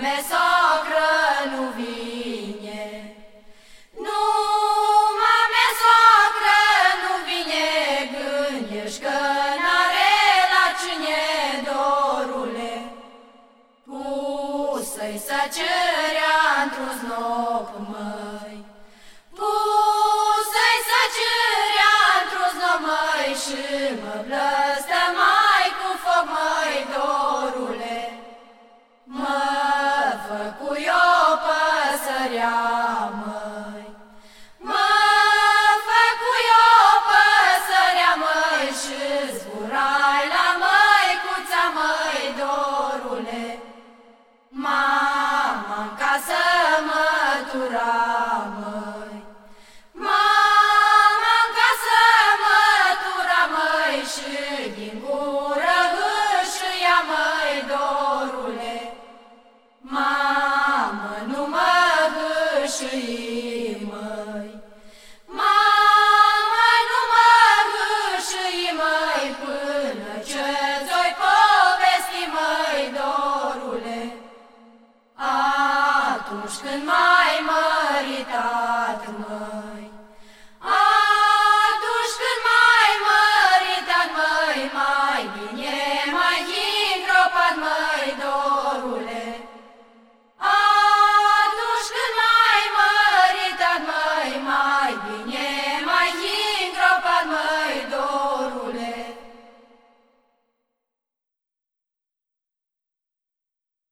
mame, socră, nu vine. Nu, mame, socră, nu vine Gândești că n-are la cine, dorule. Pusă-i să cerea într-un snop, măi mătura, măi. Mama în casă mătura, măi Și din gură hâșâia, măi, dorule. Mamă, nu mă hâșâi, măi. Mamă, nu mă hâșâi, măi Până ce ți-oi povesti, măi, dorule. Atunci când m-ai măritat, măi